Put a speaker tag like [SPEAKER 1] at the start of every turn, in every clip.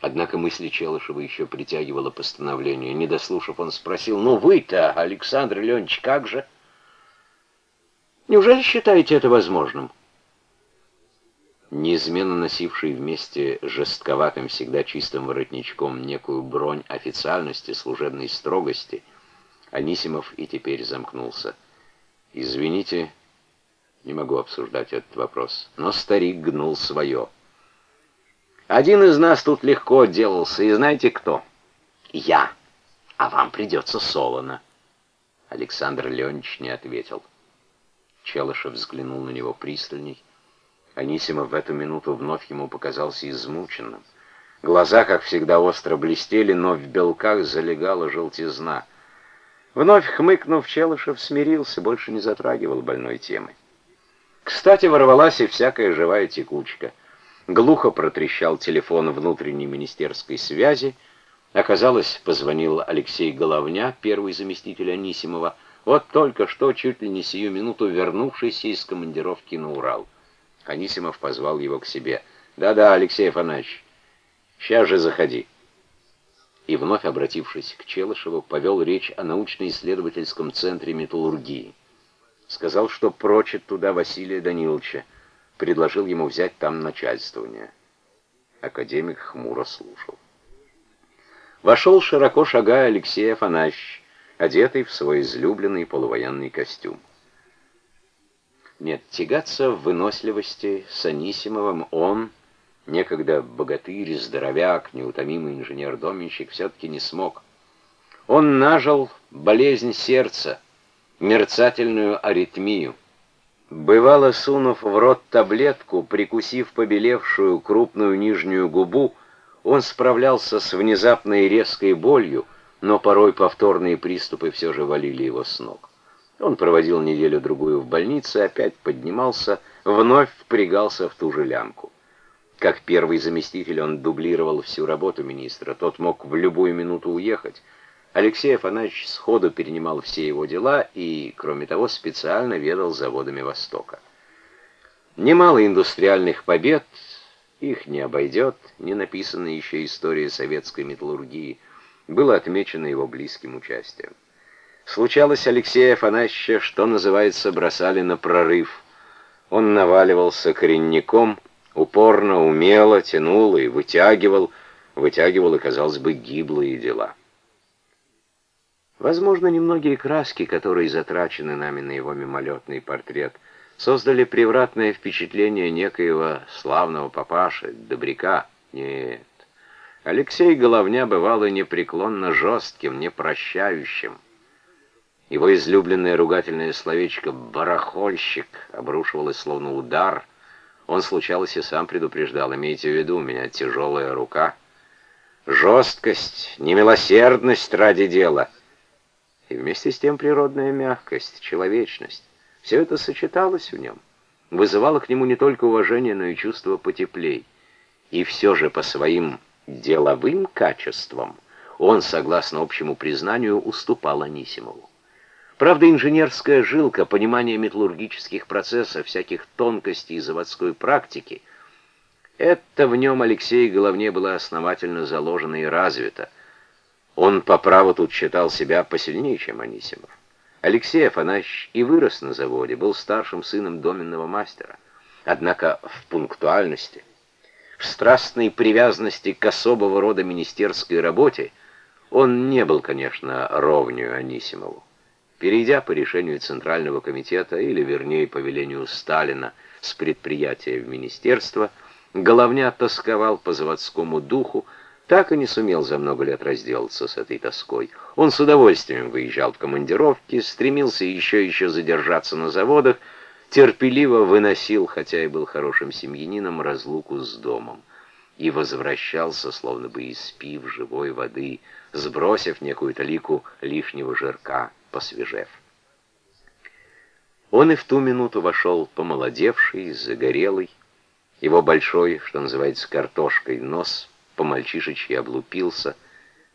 [SPEAKER 1] Однако мысли Челышева еще притягивало постановление. Не дослушав, он спросил, «Ну вы-то, Александр Леонидович, как же?» «Неужели считаете это возможным?» Неизменно носивший вместе жестковатым, всегда чистым воротничком некую бронь официальности, служебной строгости, Анисимов и теперь замкнулся. «Извините, не могу обсуждать этот вопрос». Но старик гнул свое. Один из нас тут легко отделался, и знаете кто? Я. А вам придется солоно. Александр Леонидович не ответил. Челышев взглянул на него пристальней. Анисимов в эту минуту вновь ему показался измученным. Глаза, как всегда, остро блестели, но в белках залегала желтизна. Вновь хмыкнув, Челышев смирился, больше не затрагивал больной темы. Кстати, ворвалась и всякая живая текучка — Глухо протрещал телефон внутренней министерской связи. Оказалось, позвонил Алексей Головня, первый заместитель Анисимова, вот только что, чуть ли не сию минуту, вернувшийся из командировки на Урал. Анисимов позвал его к себе. «Да-да, Алексей Афанасьевич, сейчас же заходи». И вновь обратившись к Челышеву, повел речь о научно-исследовательском центре металлургии. Сказал, что прочит туда Василия Даниловича, предложил ему взять там начальствование. Академик хмуро слушал. Вошел, широко шагая, Алексей Афанасьевич, одетый в свой излюбленный полувоенный костюм. Нет, тягаться в выносливости с Анисимовым он, некогда богатырь, здоровяк, неутомимый инженер-доменщик, все-таки не смог. Он нажил болезнь сердца, мерцательную аритмию. Бывало, сунув в рот таблетку, прикусив побелевшую крупную нижнюю губу, он справлялся с внезапной резкой болью, но порой повторные приступы все же валили его с ног. Он проводил неделю-другую в больнице, опять поднимался, вновь впрягался в ту же лямку. Как первый заместитель он дублировал всю работу министра, тот мог в любую минуту уехать, Алексей Афанасьевич сходу перенимал все его дела и, кроме того, специально ведал заводами Востока. Немало индустриальных побед, их не обойдет, не написанная еще история советской металлургии, было отмечено его близким участием. Случалось Алексея Афанасьевича, что называется, бросали на прорыв. Он наваливался коренником, упорно, умело тянул и вытягивал, вытягивал и, казалось бы, гиблые дела. Возможно, немногие краски, которые затрачены нами на его мимолетный портрет, создали превратное впечатление некоего славного папаши, добряка. Нет. Алексей Головня бывал и непреклонно жестким, непрощающим. Его излюбленное ругательное словечко «барахольщик» обрушивалось словно удар. Он, случалось, и сам предупреждал, имейте в виду, у меня тяжелая рука. Жесткость, немилосердность ради дела — и вместе с тем природная мягкость, человечность. Все это сочеталось в нем, вызывало к нему не только уважение, но и чувство потеплей. И все же по своим деловым качествам он, согласно общему признанию, уступал Анисимову. Правда, инженерская жилка, понимание металлургических процессов, всяких тонкостей заводской практики, это в нем Алексей Головне было основательно заложено и развито, он по праву тут считал себя посильнее, чем Анисимов. Алексей Афанасьевич и вырос на заводе, был старшим сыном доменного мастера. Однако в пунктуальности, в страстной привязанности к особого рода министерской работе он не был, конечно, ровню Анисимову. Перейдя по решению Центрального комитета, или вернее по велению Сталина, с предприятия в министерство, Головня тосковал по заводскому духу, так и не сумел за много лет разделаться с этой тоской. Он с удовольствием выезжал в командировки, стремился еще и еще задержаться на заводах, терпеливо выносил, хотя и был хорошим семьянином, разлуку с домом. И возвращался, словно бы испив живой воды, сбросив некую талику лишнего жирка, посвежев. Он и в ту минуту вошел помолодевший, загорелый, его большой, что называется, картошкой нос — по-мальчишечьи облупился.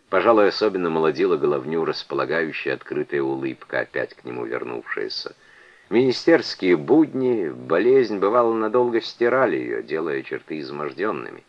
[SPEAKER 1] Пожалуй, особенно молодила головню располагающая открытая улыбка, опять к нему вернувшаяся. Министерские будни, болезнь, бывало, надолго стирали ее, делая черты изможденными.